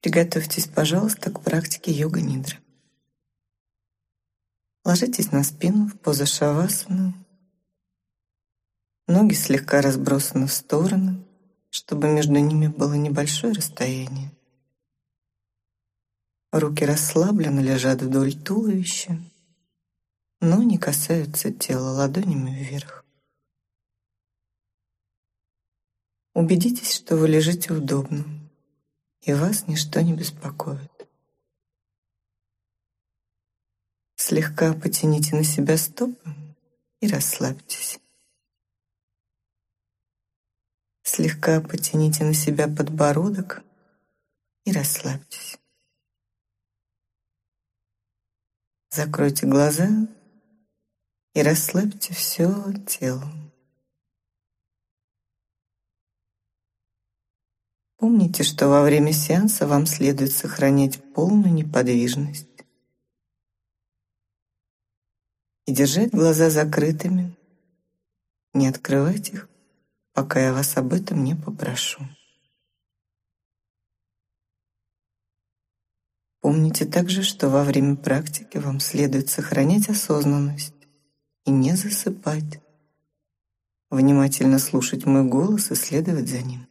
Приготовьтесь, пожалуйста, к практике йога-нидры. Ложитесь на спину в позу шавасана. Ноги слегка разбросаны в стороны, чтобы между ними было небольшое расстояние. Руки расслабленно лежат вдоль туловища, но не касаются тела ладонями вверх. Убедитесь, что вы лежите удобно, и вас ничто не беспокоит. Слегка потяните на себя стопы и расслабьтесь. Слегка потяните на себя подбородок и расслабьтесь. Закройте глаза и расслабьте все тело. Помните, что во время сеанса вам следует сохранять полную неподвижность и держать глаза закрытыми, не открывать их, пока я вас об этом не попрошу. Помните также, что во время практики вам следует сохранять осознанность и не засыпать, внимательно слушать мой голос и следовать за ним.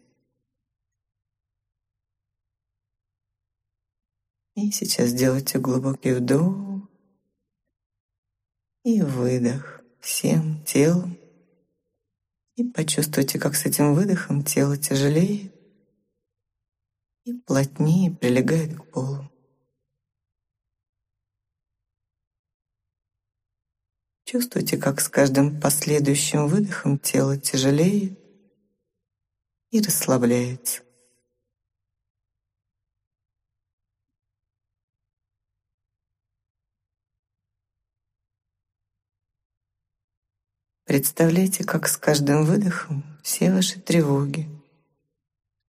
И сейчас делайте глубокий вдох и выдох всем телом. И почувствуйте, как с этим выдохом тело тяжелеет и плотнее прилегает к полу. Чувствуйте, как с каждым последующим выдохом тело тяжелеет и расслабляется. Представляйте, как с каждым выдохом все ваши тревоги,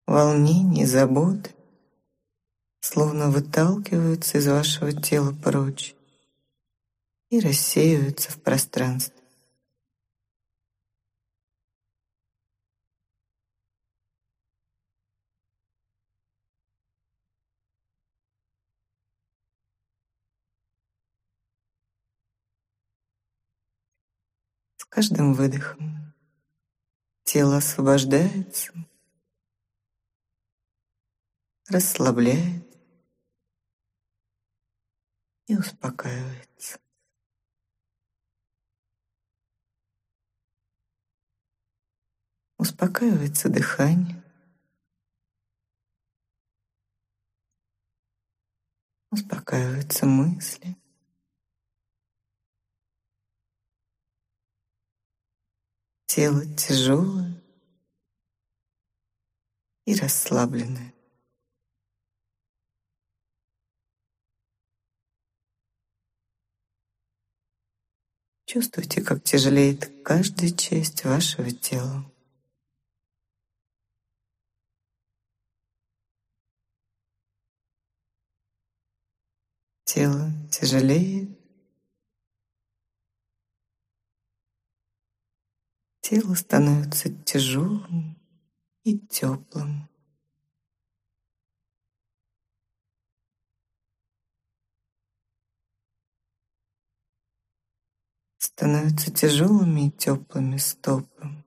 волнения, заботы словно выталкиваются из вашего тела прочь и рассеиваются в пространстве. Каждым выдохом тело освобождается, расслабляет и успокаивается. Успокаивается дыхание. Успокаиваются мысли. Тело тяжелое и расслабленное. Чувствуйте, как тяжелеет каждая часть вашего тела. Тело тяжелеет Тело становится тяжелым и теплым. Становятся тяжелыми и теплыми стопы.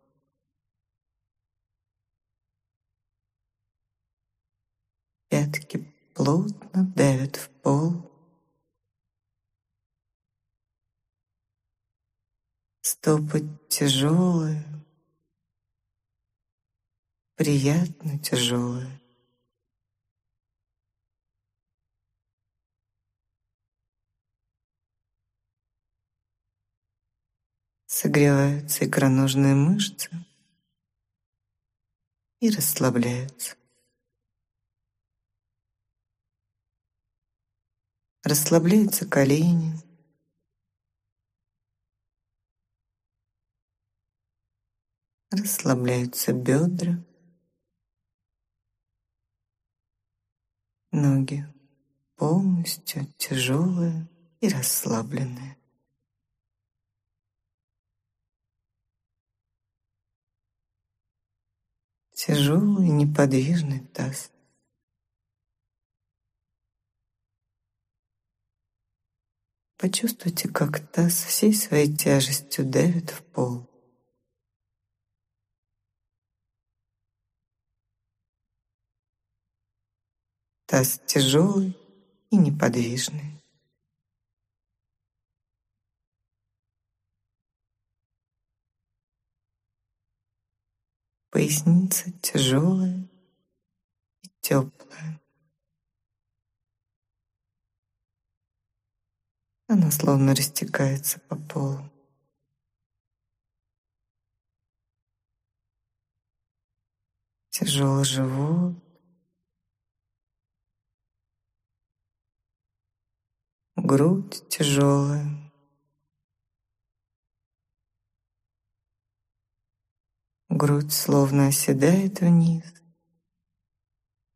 Пятки плотно давят в пол. Стопы тяжелые, приятно тяжелые. Согреваются икроножные мышцы и расслабляются. Расслабляются колени, Расслабляются бедра, ноги полностью тяжелые и расслабленные. Тяжелый неподвижный таз. Почувствуйте, как таз всей своей тяжестью давит в пол. Таз тяжелый и неподвижный. Поясница тяжелая и теплая. Она словно растекается по полу. Тяжелый живот. Грудь тяжелая. Грудь словно оседает вниз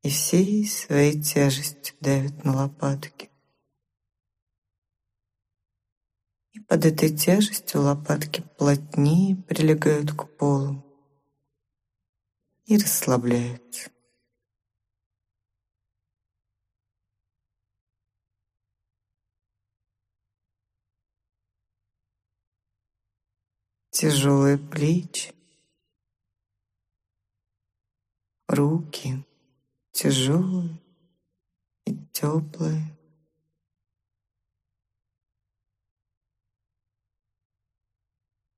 и всей своей тяжестью давит на лопатки. И под этой тяжестью лопатки плотнее прилегают к полу и расслабляются. Тяжелые плечи, руки тяжелые и теплые.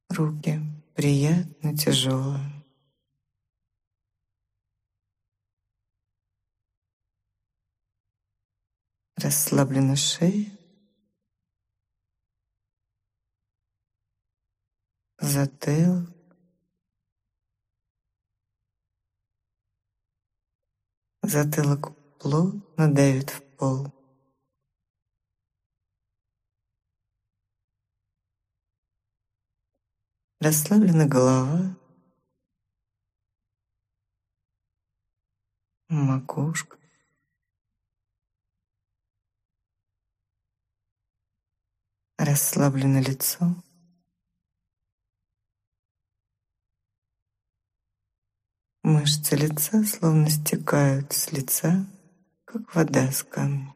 руки приятно тяжелые. Расслаблена шея, затылок, затылок плотно давит в пол. Расслаблена голова, макушка. Расслаблено лицо. Мышцы лица словно стекают с лица, как вода с камня.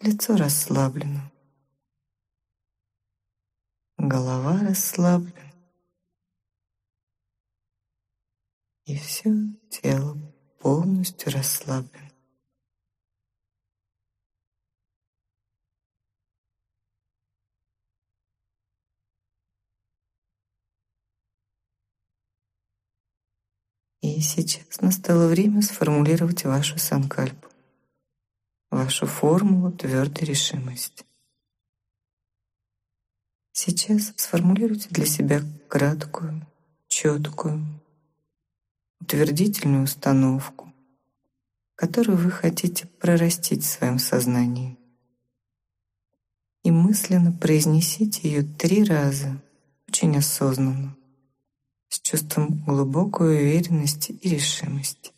Лицо расслаблено. Голова расслаблена. И все тело полностью расслаблено. И сейчас настало время сформулировать вашу санкальпу вашу формулу твердой решимости. Сейчас сформулируйте для себя краткую, четкую, утвердительную установку, которую вы хотите прорастить в своем сознании. И мысленно произнесите ее три раза, очень осознанно, с чувством глубокой уверенности и решимости.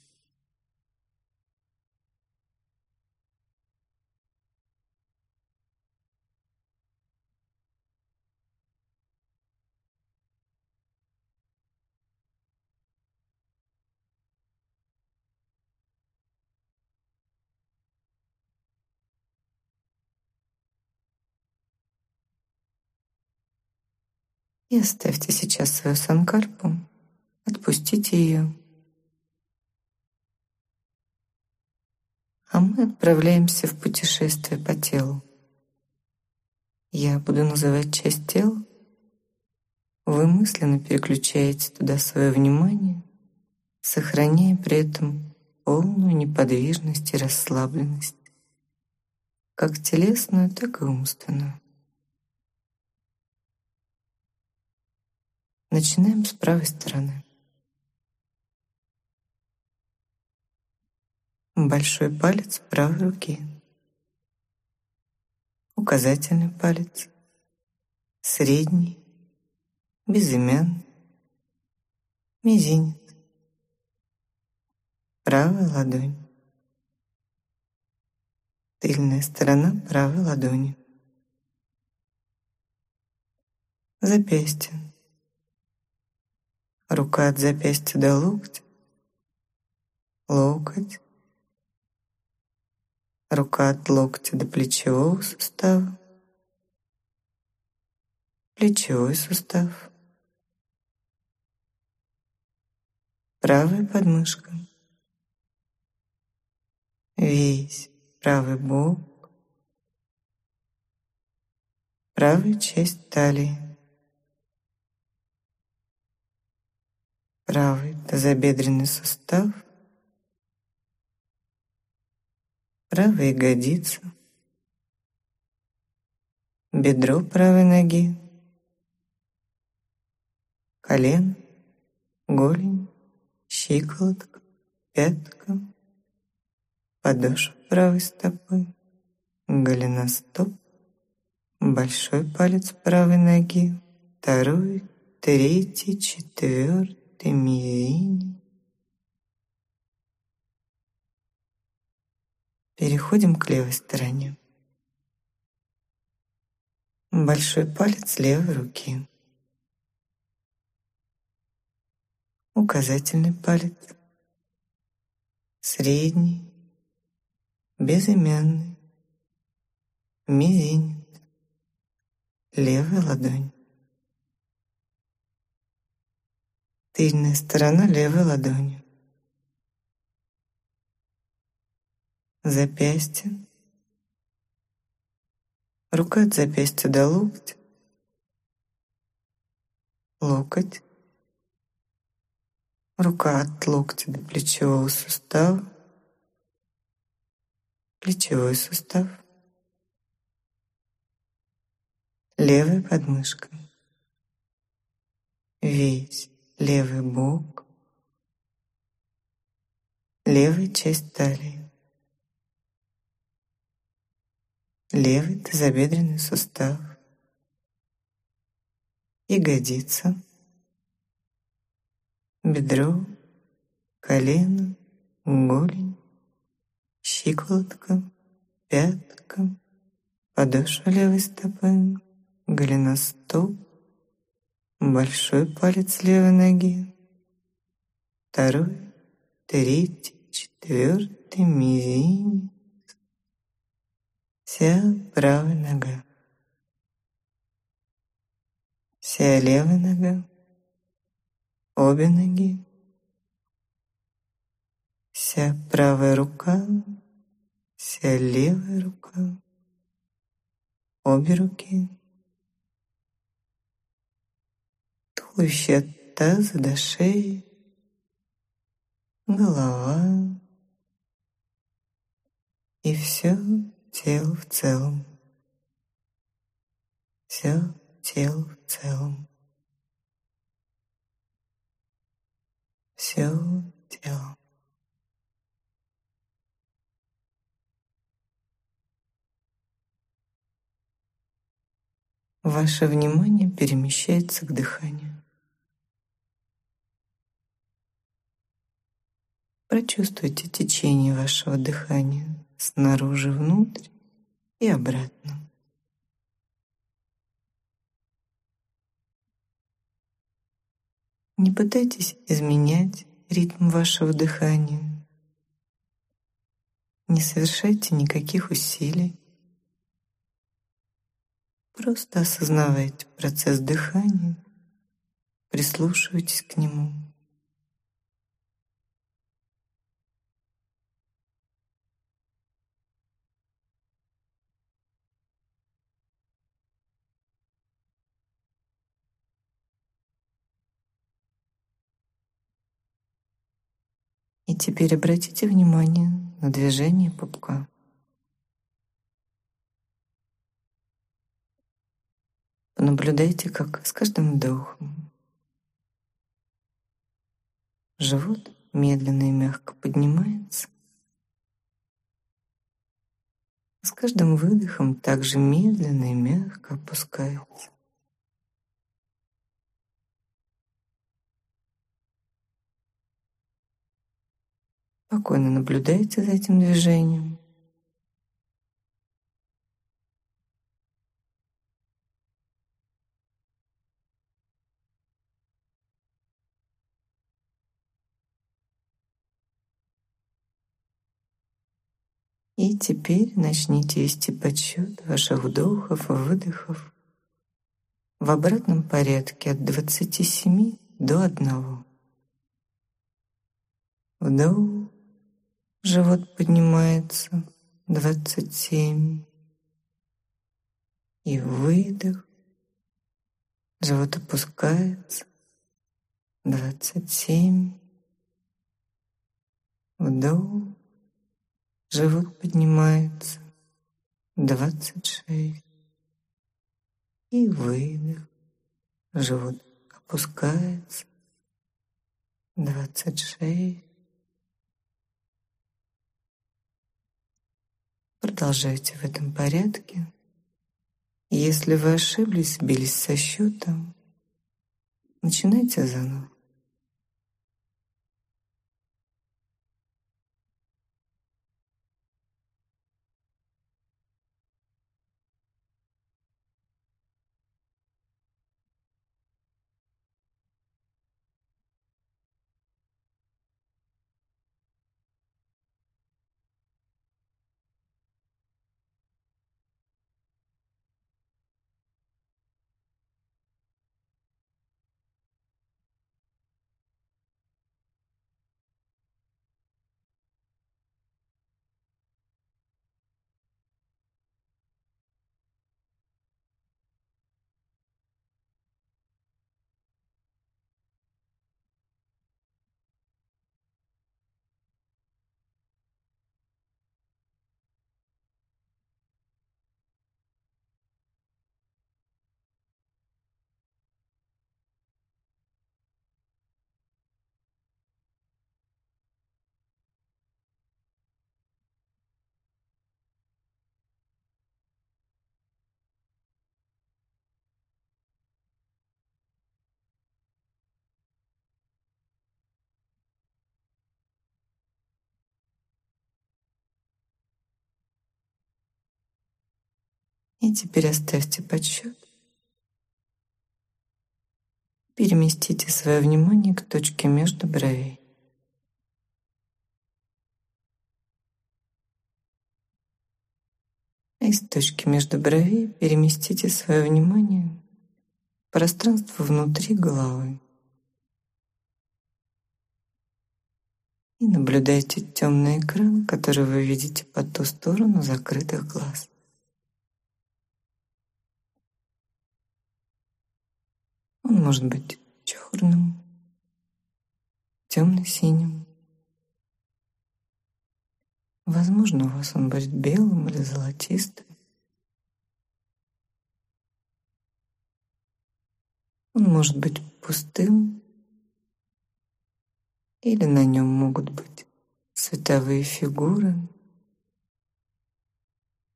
И оставьте сейчас свою санкарпу, отпустите ее. А мы отправляемся в путешествие по телу. Я буду называть часть тела. Вы мысленно переключаете туда свое внимание, сохраняя при этом полную неподвижность и расслабленность, как телесную, так и умственную. Начинаем с правой стороны. Большой палец правой руки. Указательный палец. Средний. Безымянный. Мизинец. Правая ладонь. Тыльная сторона правой ладони. Запястье рука от запястья до локтя, локоть, рука от локтя до плечевого сустава, плечевой сустав, правая подмышка, весь правый бок, правая часть талии, правый тазобедренный сустав, правая ягодица, бедро правой ноги, колено, голень, щиколотка, пятка, подошва правой стопы, голеностоп, большой палец правой ноги, второй, третий, четвертый, мизинец. Переходим к левой стороне. Большой палец левой руки. Указательный палец. Средний. Безымянный. Мизинец. Левая ладонь. Тыльная сторона левой ладони. Запястье. Рука от запястья до локтя. Локоть. Рука от локтя до плечевого сустава. Плечевой сустав. Левая подмышка. Весь левый бок. Левая часть талии. Левый тазобедренный сустав. Ягодица. Бедро, колено, голень, щиколотка, пятка, подошва левой стопы, голеностоп, большой палец левой ноги, второй, третий, четвертый, мизинец, вся правая нога, вся левая нога, обе ноги, вся правая рука, вся левая рука, обе руки, от таза до шеи, голова и все тело в целом. Все тело в целом. все тело. Ваше внимание перемещается к дыханию. Прочувствуйте течение вашего дыхания снаружи внутрь и обратно. Не пытайтесь изменять ритм вашего дыхания. Не совершайте никаких усилий. Просто осознавайте процесс дыхания, прислушивайтесь к нему. И теперь обратите внимание на движение пупка. Понаблюдайте, как с каждым вдохом живот медленно и мягко поднимается, с каждым выдохом также медленно и мягко опускается. Спокойно наблюдайте за этим движением. И теперь начните вести подсчет ваших вдохов и выдохов в обратном порядке от 27 до 1. Вдох, живот поднимается, 27. И выдох, живот опускается, 27. Вдох, живот поднимается, 26. И выдох, живот опускается, 26. Продолжайте в этом порядке. Если вы ошиблись, сбились со счета, начинайте заново. И теперь оставьте подсчет. Переместите свое внимание к точке между бровей. Из точки между бровей переместите свое внимание в пространство внутри головы. И наблюдайте темный экран, который вы видите по ту сторону закрытых глаз. Он может быть черным, темно-синим. Возможно, у вас он будет белым или золотистым. Он может быть пустым, или на нем могут быть световые фигуры,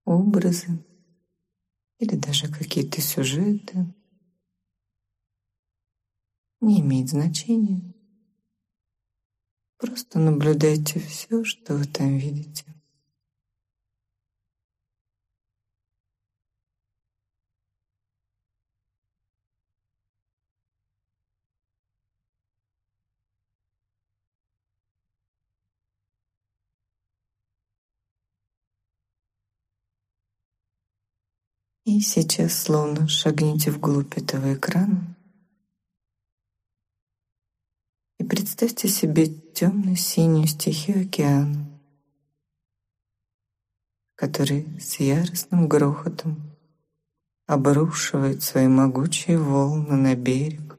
образы или даже какие-то сюжеты не имеет значения. Просто наблюдайте все, что вы там видите. И сейчас словно шагните вглубь этого экрана и представьте себе темно-синюю стихию океана, который с яростным грохотом обрушивает свои могучие волны на берег,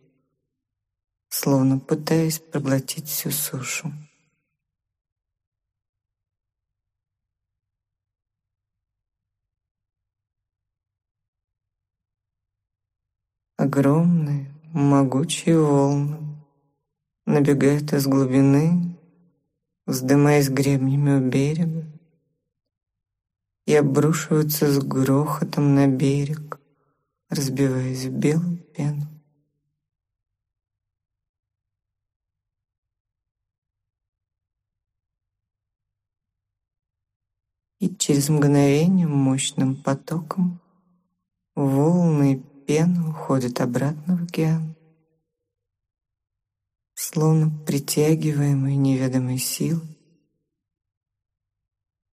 словно пытаясь проглотить всю сушу. Огромные, могучие волны набегают из глубины, вздымаясь гребнями у берега, и обрушиваются с грохотом на берег, разбиваясь в белую пену. И через мгновение мощным потоком волны и пена уходят обратно в океан словно притягиваемый неведомой силой.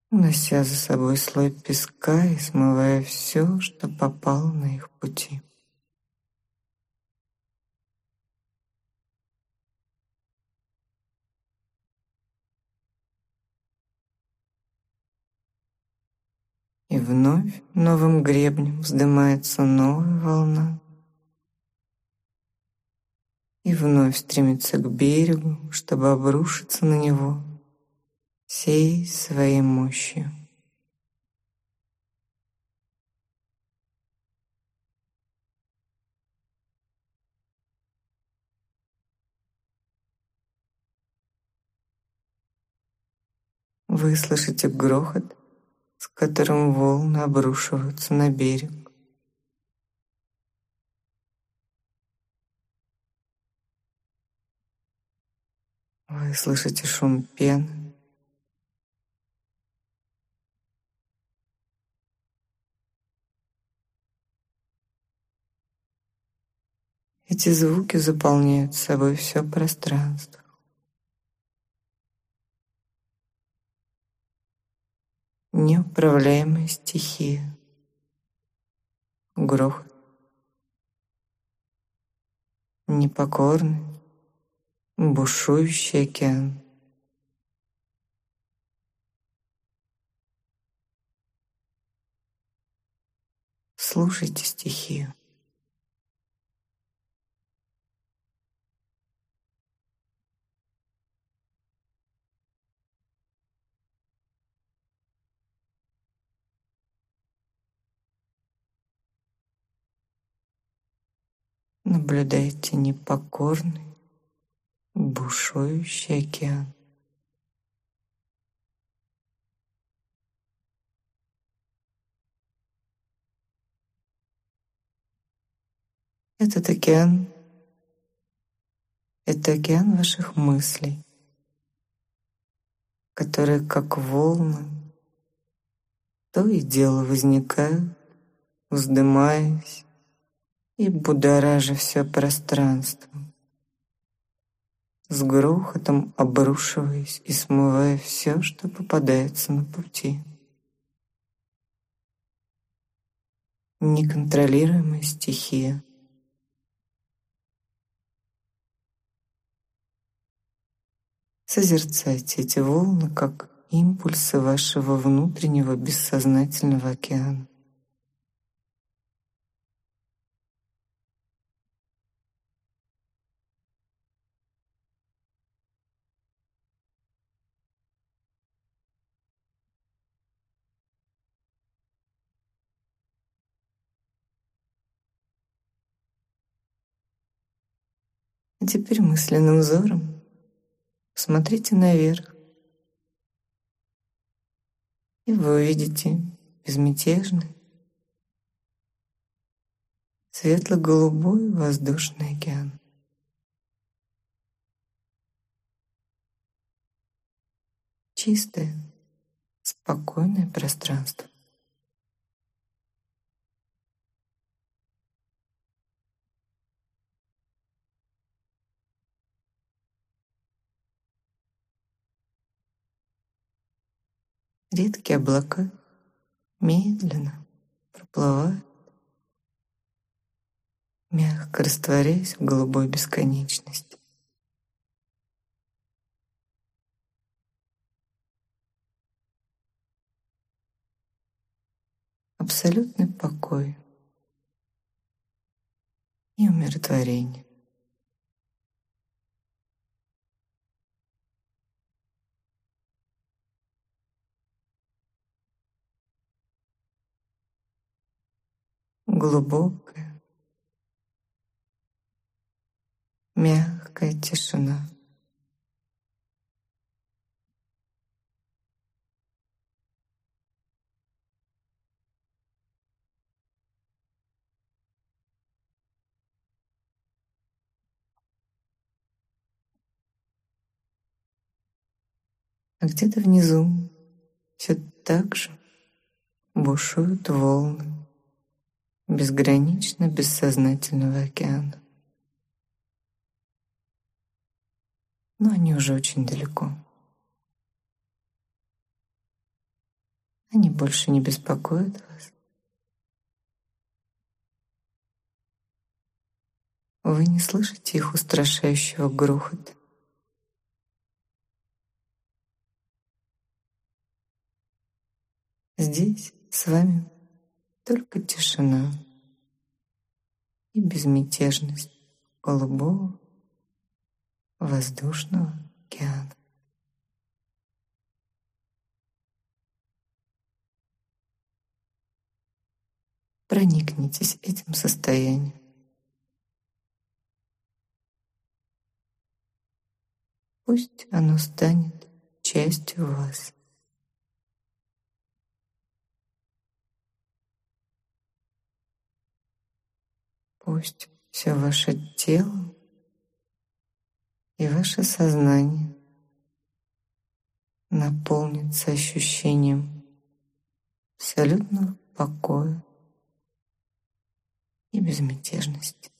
унося за собой слой песка и смывая все, что попало на их пути. И вновь новым гребнем вздымается новая волна. И вновь стремится к берегу, чтобы обрушиться на него всей своей мощью. Вы слышите грохот, с которым волны обрушиваются на берег. Вы слышите шум пены. Эти звуки заполняют собой все пространство. неуправляемая стихия. Грохот. Непокорный, бушующий океан. Слушайте стихию. Наблюдайте непокорный, бушующий океан. Этот океан — это океан ваших мыслей, которые, как волны, то и дело возникают, вздымаясь и будоража все пространство, с грохотом обрушиваясь и смывая все, что попадается на пути. Неконтролируемая стихия. Созерцайте эти волны как импульсы вашего внутреннего бессознательного океана. Теперь мысленным взором смотрите наверх, и вы увидите безмятежный, светло-голубой воздушный океан. Чистое, спокойное пространство. Редкие облака медленно проплывают, мягко растворяясь в голубой бесконечности. Абсолютный покой и умиротворение. Глубокая, мягкая тишина. А где-то внизу все так же бушуют волны безгранично бессознательного океана. Но они уже очень далеко. Они больше не беспокоят вас. Вы не слышите их устрашающего грохота. Здесь с вами только тишина и безмятежность голубого воздушного океана. Проникнитесь этим состоянием. Пусть оно станет частью вас. Пусть все ваше тело и ваше сознание наполнится ощущением абсолютного покоя и безмятежности.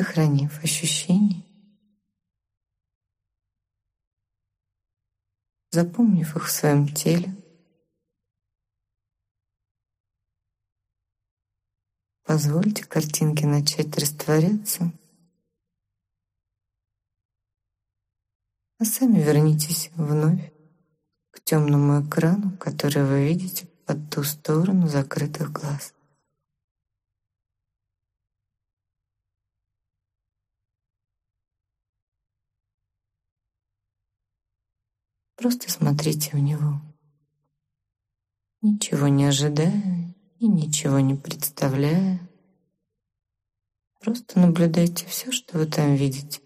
Сохранив ощущения, запомнив их в своем теле, позвольте картинке начать растворяться, а сами вернитесь вновь к темному экрану, который вы видите по ту сторону закрытых глаз. Просто смотрите в него. Ничего не ожидая и ничего не представляя. Просто наблюдайте все, что вы там видите.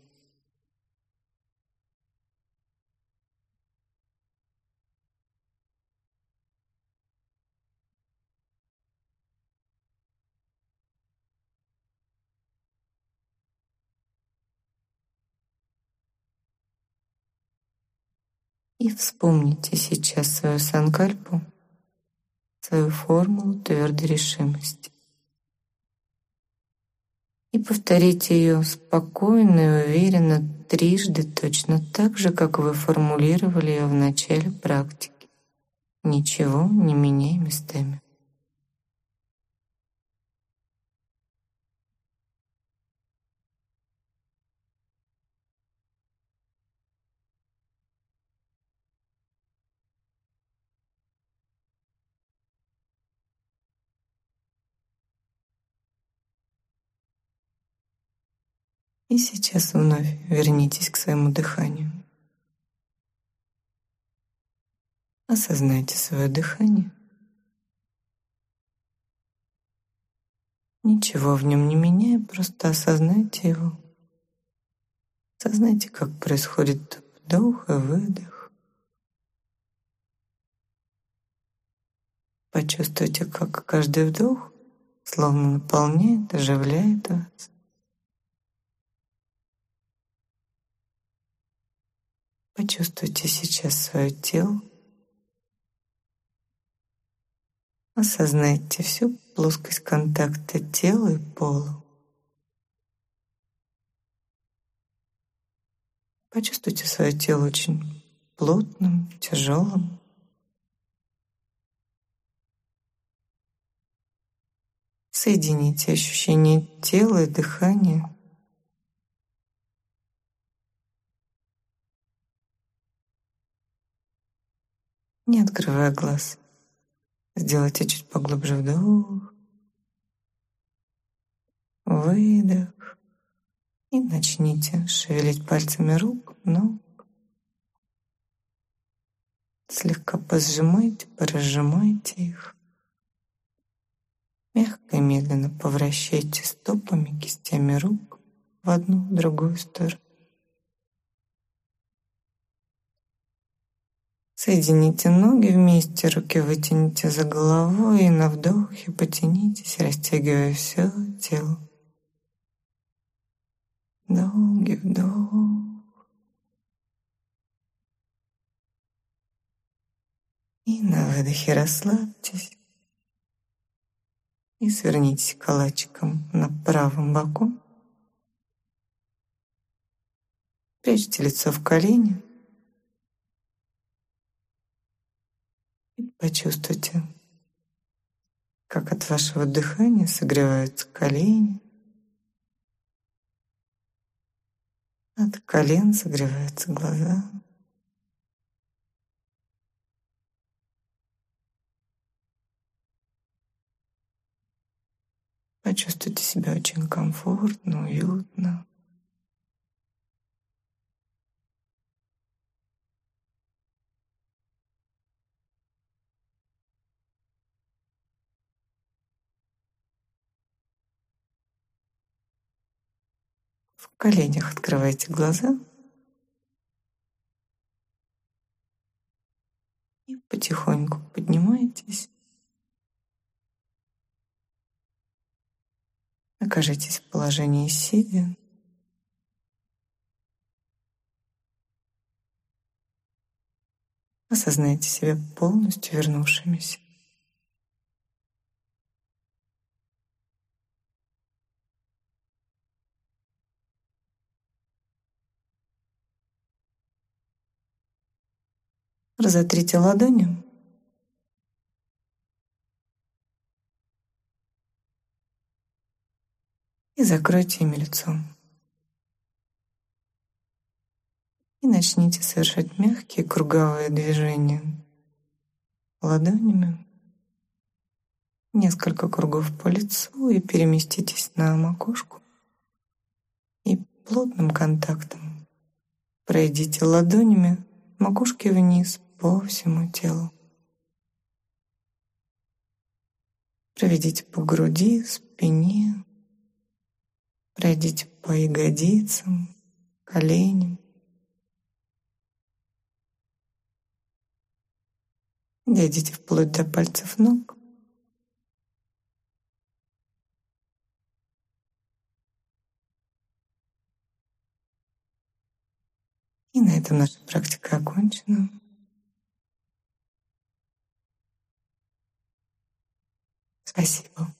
И вспомните сейчас свою санкальпу, свою формулу твердой решимости. И повторите ее спокойно и уверенно трижды, точно так же, как вы формулировали ее в начале практики, ничего не меняя местами. И сейчас вновь вернитесь к своему дыханию. Осознайте свое дыхание. Ничего в нем не меняя, просто осознайте его. Осознайте, как происходит вдох и выдох. Почувствуйте, как каждый вдох словно наполняет, оживляет вас. Почувствуйте сейчас свое тело. Осознайте всю плоскость контакта тела и пола. Почувствуйте свое тело очень плотным, тяжелым. Соедините ощущение тела и дыхания. Не открывая глаз. Сделайте чуть поглубже вдох, выдох и начните шевелить пальцами рук, ног. Слегка позжимайте, поразжимайте их. Мягко и медленно повращайте стопами, кистями рук в одну, в другую сторону. Соедините ноги вместе, руки вытяните за головой и на вдохе потянитесь, растягивая все тело. Долгий вдох. И на выдохе расслабьтесь и свернитесь калачиком на правом боку. Прячьте лицо в колени. И почувствуйте, как от вашего дыхания согреваются колени. От колен согреваются глаза. Почувствуйте себя очень комфортно, уютно. В коленях открывайте глаза и потихоньку поднимайтесь. Окажитесь в положении сидя. Осознайте себя полностью вернувшимися. Разотрите ладони. И закройте ими лицо. И начните совершать мягкие круговые движения ладонями. Несколько кругов по лицу и переместитесь на макушку. И плотным контактом пройдите ладонями макушки вниз по всему телу. Проведите по груди, спине, пройдите по ягодицам, коленям. Дойдите вплоть до пальцев ног. И на этом наша практика окончена. Спасибо.